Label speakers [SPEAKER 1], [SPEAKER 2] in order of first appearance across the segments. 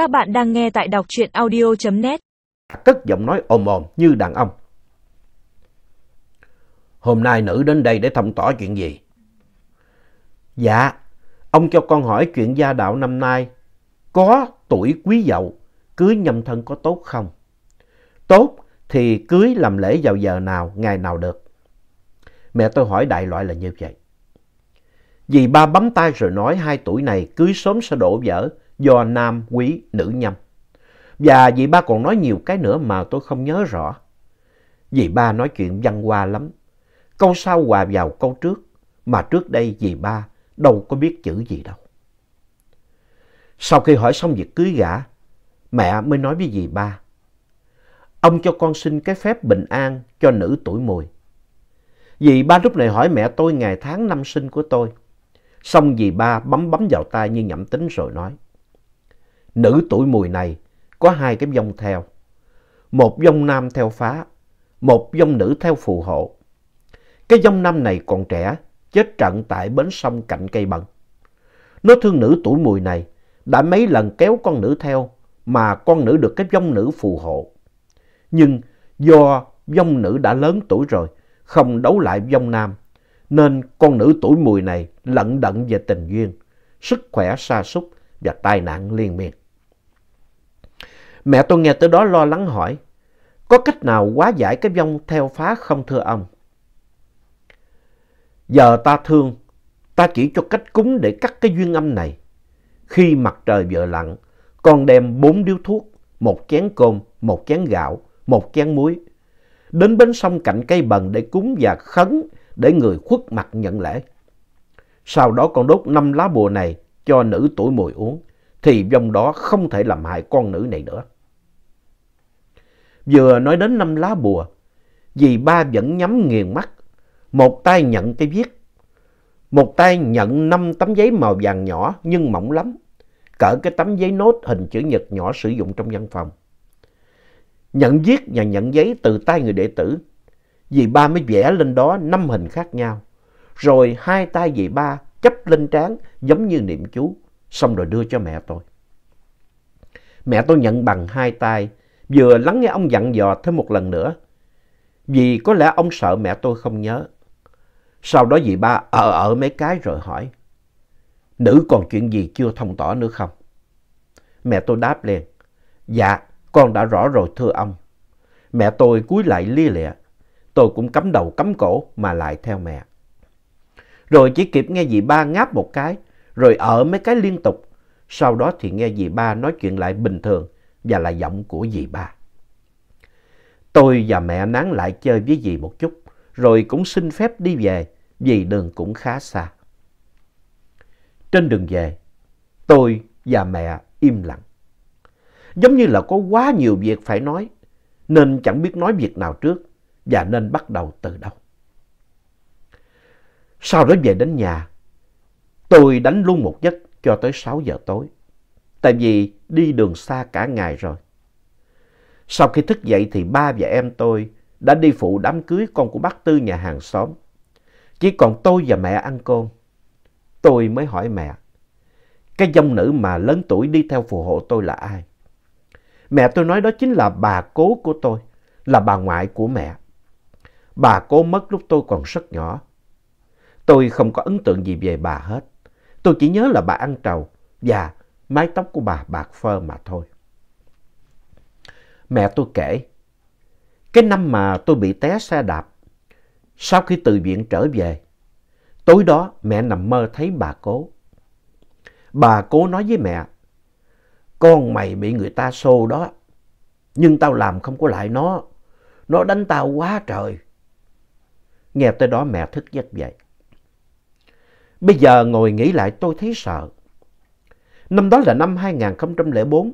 [SPEAKER 1] Các bạn đang nghe tại đọc truyện audio.net
[SPEAKER 2] Cất giọng nói ồm ồm như đàn ông. Hôm nay nữ đến đây để thông tỏ chuyện gì? Dạ, ông cho con hỏi chuyện gia đạo năm nay có tuổi quý dậu, cưới nhâm thân có tốt không? Tốt thì cưới làm lễ vào giờ nào, ngày nào được? Mẹ tôi hỏi đại loại là như vậy. vì ba bấm tay rồi nói hai tuổi này cưới sớm sẽ đổ vỡ do nam quý nữ nhâm. Và dì ba còn nói nhiều cái nữa mà tôi không nhớ rõ. Dì ba nói chuyện văn hoa lắm. Câu sau hòa vào câu trước. Mà trước đây dì ba đâu có biết chữ gì đâu. Sau khi hỏi xong việc cưới gả, mẹ mới nói với dì ba. Ông cho con xin cái phép bình an cho nữ tuổi mùi. Dì ba lúc này hỏi mẹ tôi ngày tháng năm sinh của tôi. Xong dì ba bấm bấm vào tay như nhậm tính rồi nói. Nữ tuổi mùi này có hai cái vong theo. Một vong nam theo phá, một vong nữ theo phù hộ. Cái vong nam này còn trẻ, chết trận tại bến sông cạnh cây bần. Nó thương nữ tuổi mùi này, đã mấy lần kéo con nữ theo, mà con nữ được cái vong nữ phù hộ. Nhưng do vong nữ đã lớn tuổi rồi, không đấu lại vong nam, nên con nữ tuổi mùi này lận đận về tình duyên, sức khỏe sa sút và tai nạn liên miên. Mẹ tôi nghe tới đó lo lắng hỏi, có cách nào hóa giải cái vong theo phá không thưa ông? Giờ ta thương, ta chỉ cho cách cúng để cắt cái duyên âm này. Khi mặt trời vừa lặn, con đem bốn điếu thuốc, một chén cơm, một chén gạo, một chén muối. Đến bến sông cạnh cây bần để cúng và khấn để người khuất mặt nhận lễ. Sau đó con đốt năm lá bùa này cho nữ tuổi mùi uống, thì vong đó không thể làm hại con nữ này nữa. Vừa nói đến năm lá bùa, dì ba vẫn nhắm nghiền mắt, một tay nhận cái viết, một tay nhận năm tấm giấy màu vàng nhỏ nhưng mỏng lắm, cỡ cái tấm giấy nốt hình chữ nhật nhỏ sử dụng trong văn phòng. Nhận viết và nhận giấy từ tay người đệ tử, dì ba mới vẽ lên đó năm hình khác nhau, rồi hai tay dì ba chấp lên trán giống như niệm chú, xong rồi đưa cho mẹ tôi. Mẹ tôi nhận bằng hai tay, vừa lắng nghe ông dặn dò thêm một lần nữa. Vì có lẽ ông sợ mẹ tôi không nhớ. Sau đó dì ba ở ở mấy cái rồi hỏi. Nữ còn chuyện gì chưa thông tỏ nữa không? Mẹ tôi đáp liền. Dạ, con đã rõ rồi thưa ông. Mẹ tôi cúi lại lia lịa. Tôi cũng cắm đầu cắm cổ mà lại theo mẹ. Rồi chỉ kịp nghe dì ba ngáp một cái, rồi ở mấy cái liên tục. Sau đó thì nghe dì ba nói chuyện lại bình thường và là giọng của dì ba. Tôi và mẹ nán lại chơi với dì một chút, rồi cũng xin phép đi về vì đường cũng khá xa. Trên đường về, tôi và mẹ im lặng. Giống như là có quá nhiều việc phải nói, nên chẳng biết nói việc nào trước và nên bắt đầu từ đâu. Sau đó về đến nhà, tôi đánh luôn một giấc cho tới 6 giờ tối. Tại vì đi đường xa cả ngày rồi. Sau khi thức dậy thì ba và em tôi đã đi phụ đám cưới con của bác Tư nhà hàng xóm. Chỉ còn tôi và mẹ ăn cơm. Tôi mới hỏi mẹ, cái dông nữ mà lớn tuổi đi theo phù hộ tôi là ai? Mẹ tôi nói đó chính là bà cố của tôi, là bà ngoại của mẹ. Bà cố mất lúc tôi còn rất nhỏ. Tôi không có ấn tượng gì về bà hết. Tôi chỉ nhớ là bà ăn trầu và mái tóc của bà bạc phơ mà thôi. Mẹ tôi kể, cái năm mà tôi bị té xe đạp, sau khi từ viện trở về, tối đó mẹ nằm mơ thấy bà cố. Bà cố nói với mẹ, con mày bị người ta xô đó, nhưng tao làm không có lại nó, nó đánh tao quá trời. Nghe tới đó mẹ thức giấc dậy. Bây giờ ngồi nghĩ lại tôi thấy sợ. Năm đó là năm 2004.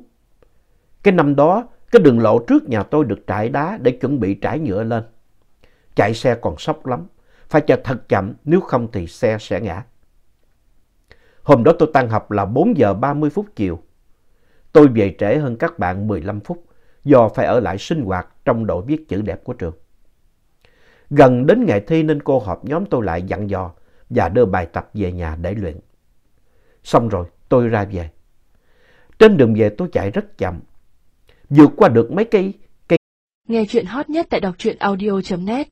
[SPEAKER 2] Cái năm đó, cái đường lộ trước nhà tôi được trải đá để chuẩn bị trải nhựa lên. Chạy xe còn sốc lắm, phải chạy thật chậm nếu không thì xe sẽ ngã. Hôm đó tôi tan học là 4 giờ 30 phút chiều. Tôi về trễ hơn các bạn 15 phút do phải ở lại sinh hoạt trong đội viết chữ đẹp của trường. Gần đến ngày thi nên cô họp nhóm tôi lại dặn dò và đưa bài tập về nhà để luyện. Xong rồi tôi ra về. Trên đường về tôi chạy rất chậm. Vượt qua được mấy cây cây
[SPEAKER 1] Nghe chuyện hot nhất tại đọc truyện audio.net